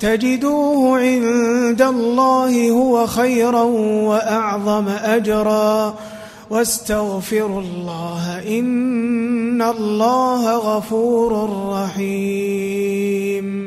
تجدوه عند الله هو خيرا وأعظم أجرا. واستغفروا الله إن الله غفور رحيم.